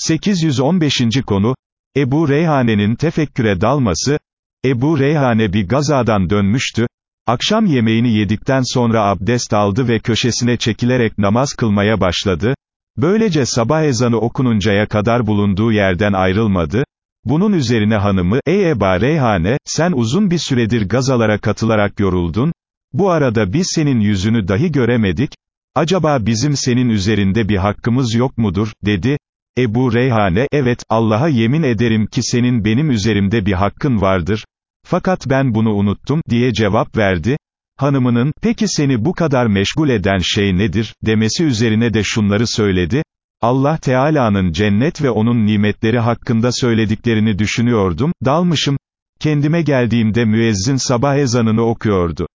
815. konu, Ebu Reyhane'nin tefekküre dalması, Ebu Reyhane bir gazadan dönmüştü, akşam yemeğini yedikten sonra abdest aldı ve köşesine çekilerek namaz kılmaya başladı, böylece sabah ezanı okununcaya kadar bulunduğu yerden ayrılmadı, bunun üzerine hanımı, ey Eba Reyhane, sen uzun bir süredir gazalara katılarak yoruldun, bu arada biz senin yüzünü dahi göremedik, acaba bizim senin üzerinde bir hakkımız yok mudur, dedi, Ebu Reyhane, evet, Allah'a yemin ederim ki senin benim üzerimde bir hakkın vardır, fakat ben bunu unuttum, diye cevap verdi, hanımının, peki seni bu kadar meşgul eden şey nedir, demesi üzerine de şunları söyledi, Allah Teala'nın cennet ve onun nimetleri hakkında söylediklerini düşünüyordum, dalmışım, kendime geldiğimde müezzin sabah ezanını okuyordu.